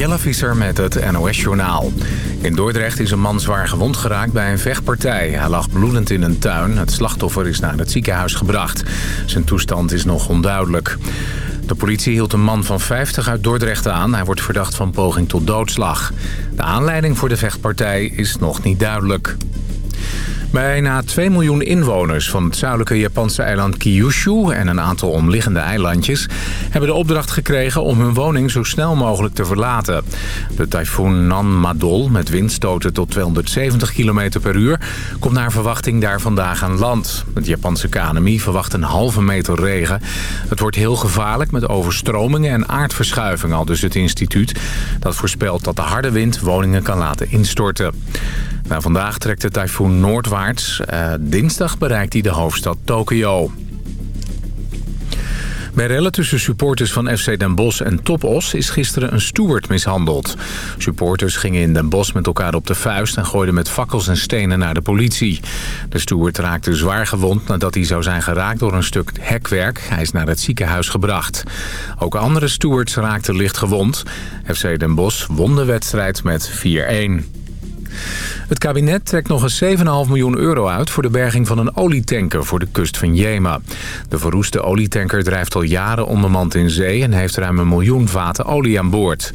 Jelle Visser met het NOS-journaal. In Dordrecht is een man zwaar gewond geraakt bij een vechtpartij. Hij lag bloedend in een tuin. Het slachtoffer is naar het ziekenhuis gebracht. Zijn toestand is nog onduidelijk. De politie hield een man van 50 uit Dordrecht aan. Hij wordt verdacht van poging tot doodslag. De aanleiding voor de vechtpartij is nog niet duidelijk. Bijna 2 miljoen inwoners van het zuidelijke Japanse eiland Kyushu... en een aantal omliggende eilandjes... hebben de opdracht gekregen om hun woning zo snel mogelijk te verlaten. De tyfoon Nanmadol, met windstoten tot 270 km per uur... komt naar verwachting daar vandaag aan land. Het Japanse KNMI verwacht een halve meter regen. Het wordt heel gevaarlijk met overstromingen en aardverschuivingen... al dus het instituut. Dat voorspelt dat de harde wind woningen kan laten instorten. Nou, vandaag trekt de tyfoon noordwaarts. Uh, dinsdag bereikt hij de hoofdstad Tokio. Bij rellen tussen supporters van FC Den Bosch en Topos is gisteren een steward mishandeld. Supporters gingen in Den Bosch met elkaar op de vuist en gooiden met fakkels en stenen naar de politie. De steward raakte zwaar gewond nadat hij zou zijn geraakt door een stuk hekwerk. Hij is naar het ziekenhuis gebracht. Ook andere stewards raakten licht gewond. FC Den Bosch won de wedstrijd met 4-1. Het kabinet trekt nog eens 7,5 miljoen euro uit voor de berging van een olietanker voor de kust van Jemen. De verroeste olietanker drijft al jaren onbemand in zee en heeft ruim een miljoen vaten olie aan boord.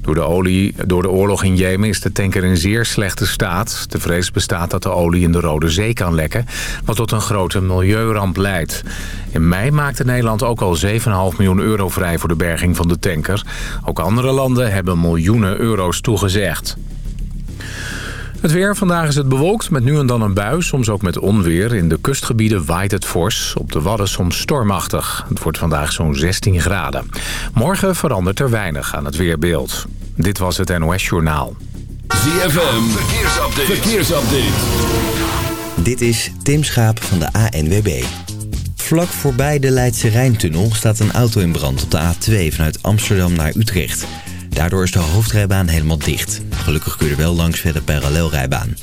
Door de, olie, door de oorlog in Jemen is de tanker in zeer slechte staat. De vrees bestaat dat de olie in de Rode Zee kan lekken, wat tot een grote milieuramp leidt. In mei maakte Nederland ook al 7,5 miljoen euro vrij voor de berging van de tanker. Ook andere landen hebben miljoenen euro's toegezegd. Het weer. Vandaag is het bewolkt met nu en dan een bui. Soms ook met onweer. In de kustgebieden waait het fors. Op de Wadden soms stormachtig. Het wordt vandaag zo'n 16 graden. Morgen verandert er weinig aan het weerbeeld. Dit was het NOS Journaal. ZFM. Verkeersupdate. Verkeersupdate. Dit is Tim Schaap van de ANWB. Vlak voorbij de Leidse Rijntunnel staat een auto in brand op de A2 vanuit Amsterdam naar Utrecht... Daardoor is de hoofdrijbaan helemaal dicht. Gelukkig kun je er wel langs verder parallelrijbaan.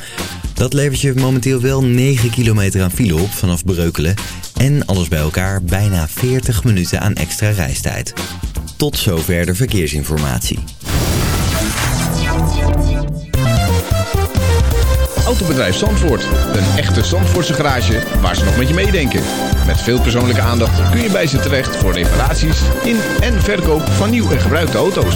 Dat levert je momenteel wel 9 kilometer aan file op vanaf Breukelen. En alles bij elkaar bijna 40 minuten aan extra reistijd. Tot zover de verkeersinformatie. Autobedrijf Zandvoort. Een echte Zandvoortse garage waar ze nog met je meedenken. Met veel persoonlijke aandacht kun je bij ze terecht voor reparaties in en verkoop van nieuw en gebruikte auto's.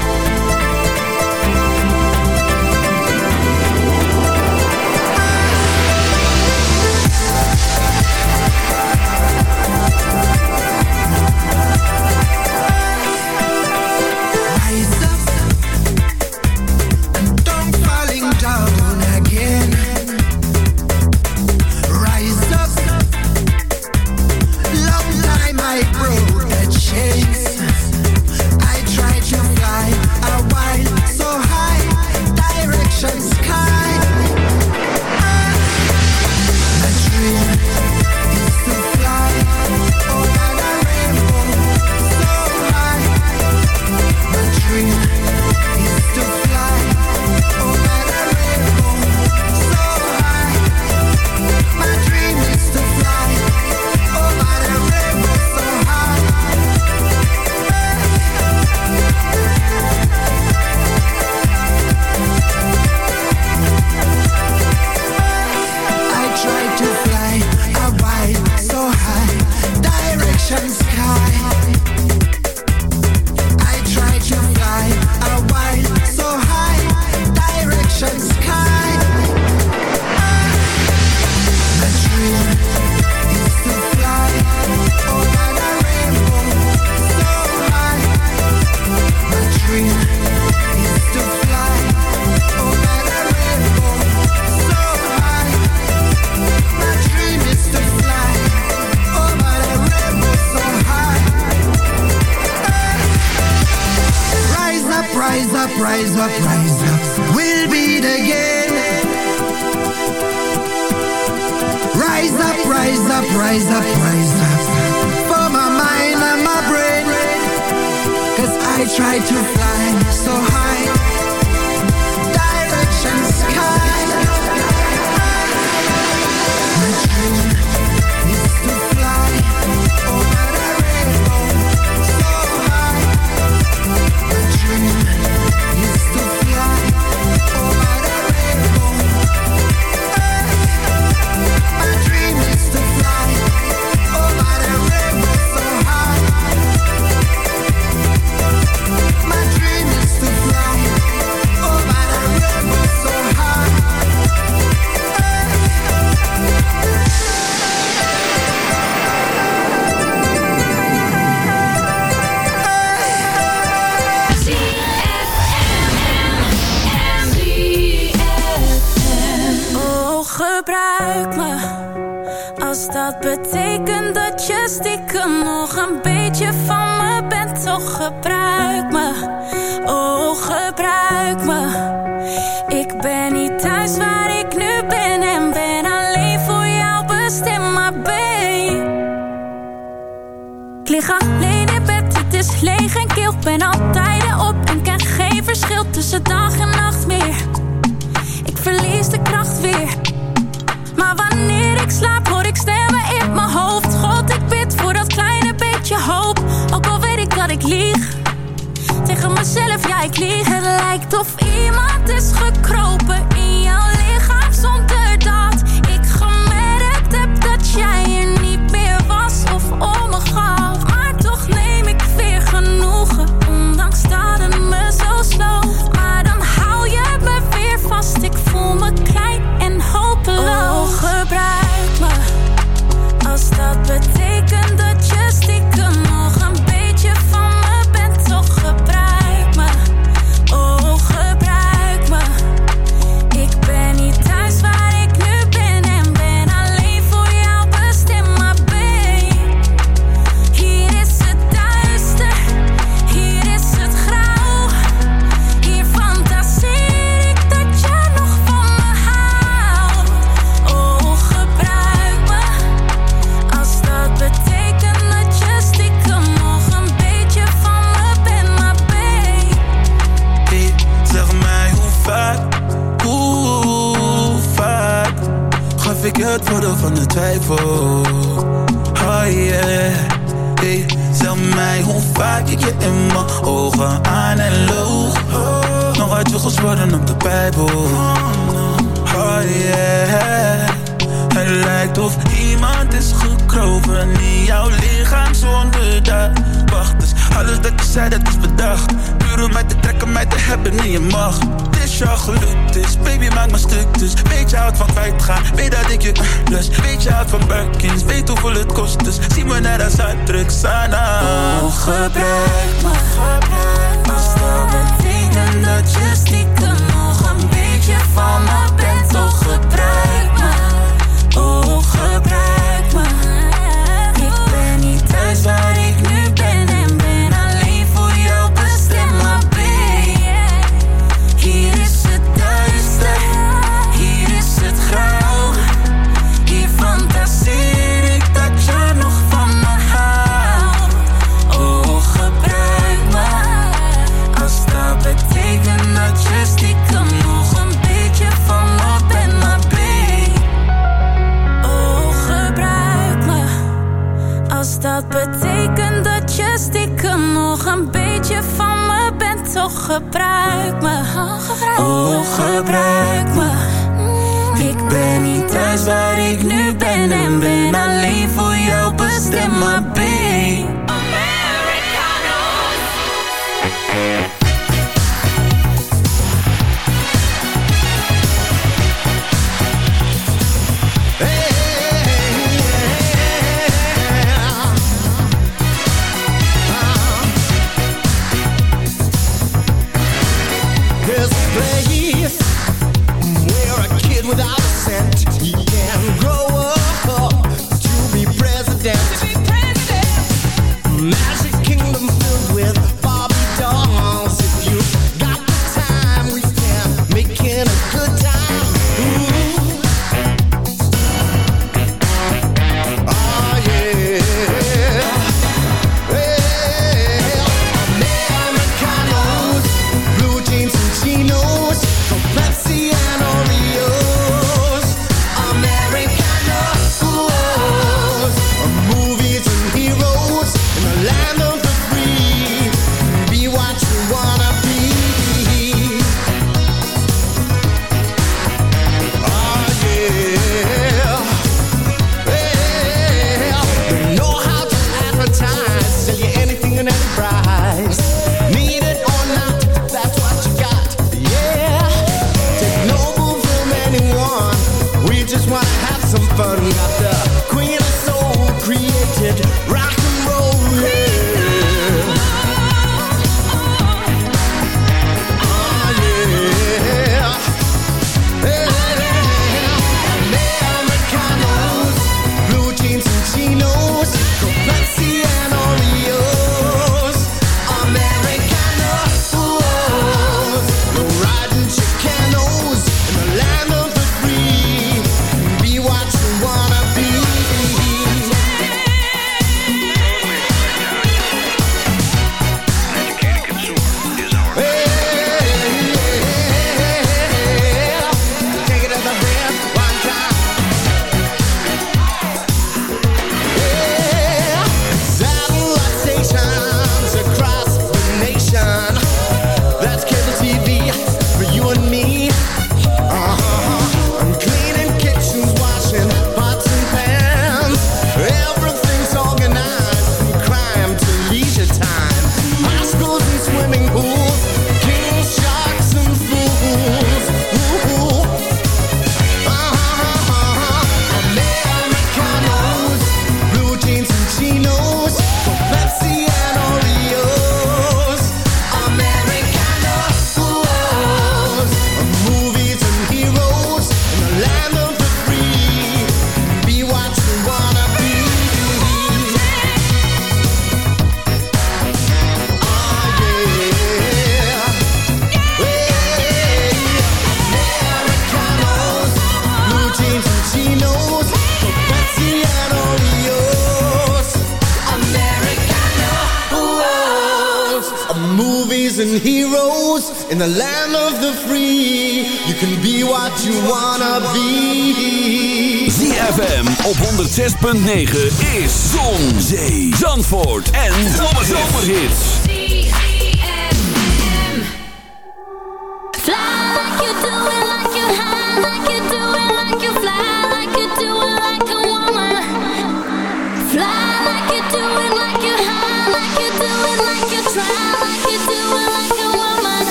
106.9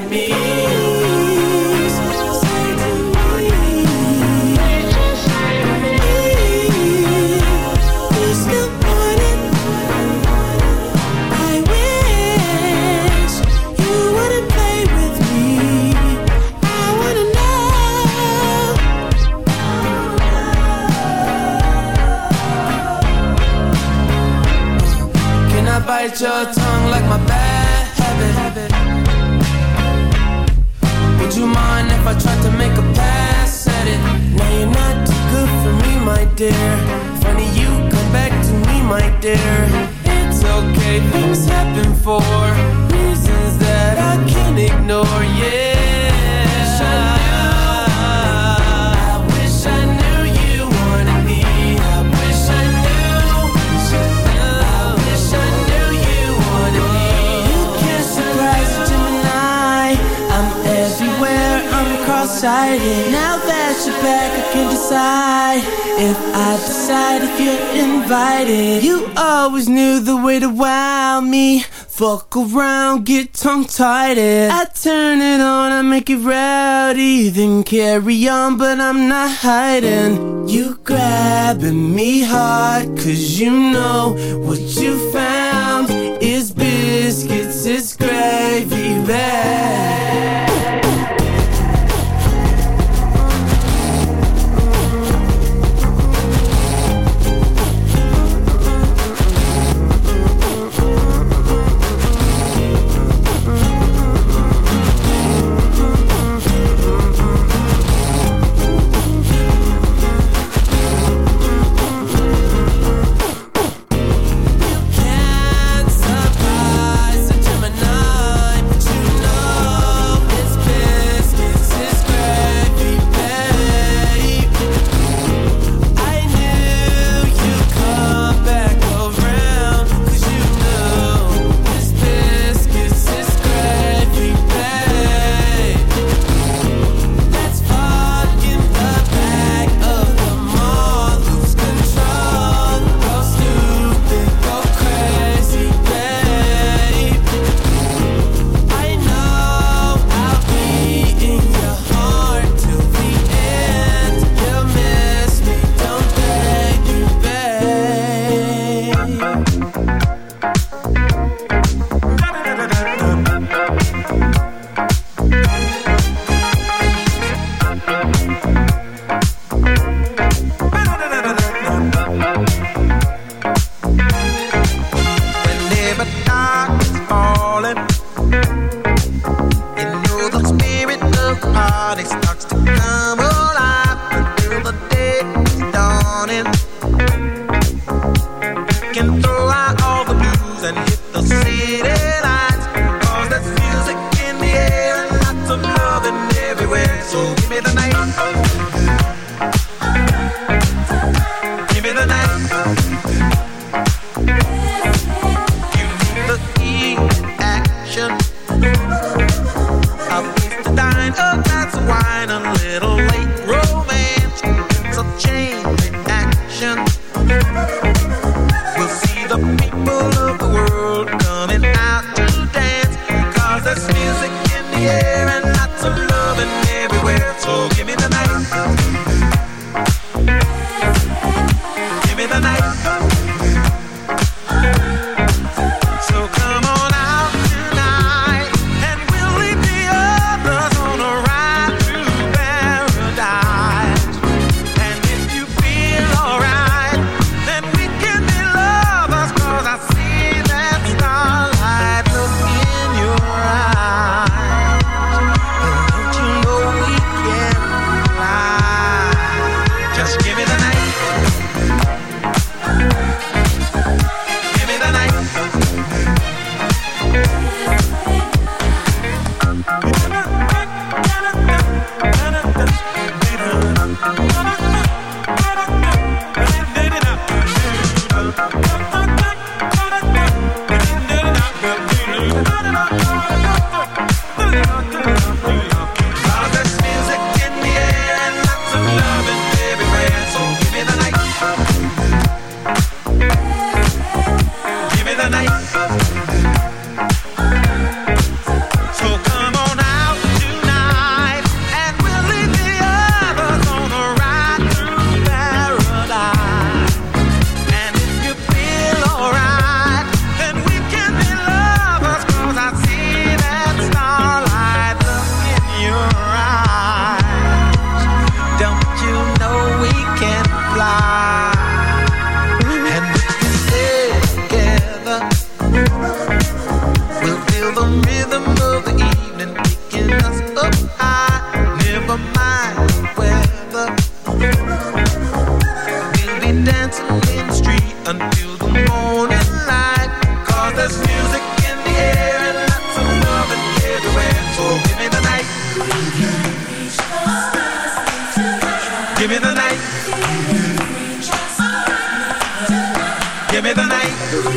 me. tongue tied it. I turn it on, I make it rowdy, then carry on, but I'm not hiding. You grabbing me hard, cause you know what you found is biscuits, it's gravy bag.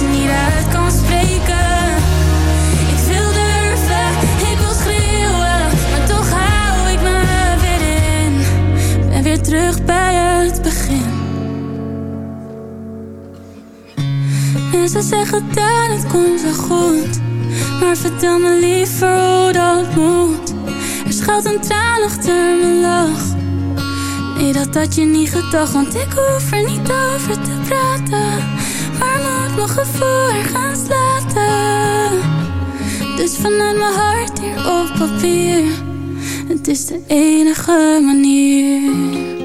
Ik niet uit kan spreken. Ik wil durven, ik wil schreeuwen, maar toch hou ik me binnen. Ben weer terug bij het begin. Mensen zeggen dan het komt wel goed, maar vertel me liever hoe dat moet. Er schuilt een traan achter mijn lach. Nee dat dat je niet gedacht, want ik hoef er niet over te praten nog gevoel gaan slaten. Dus vanuit mijn hart hier op papier. Het is de enige manier.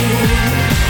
you.